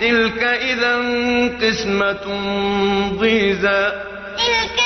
تِلْكَ إِذًا قِسْمَةٌ ضِيزَىٰ. تِلْكَ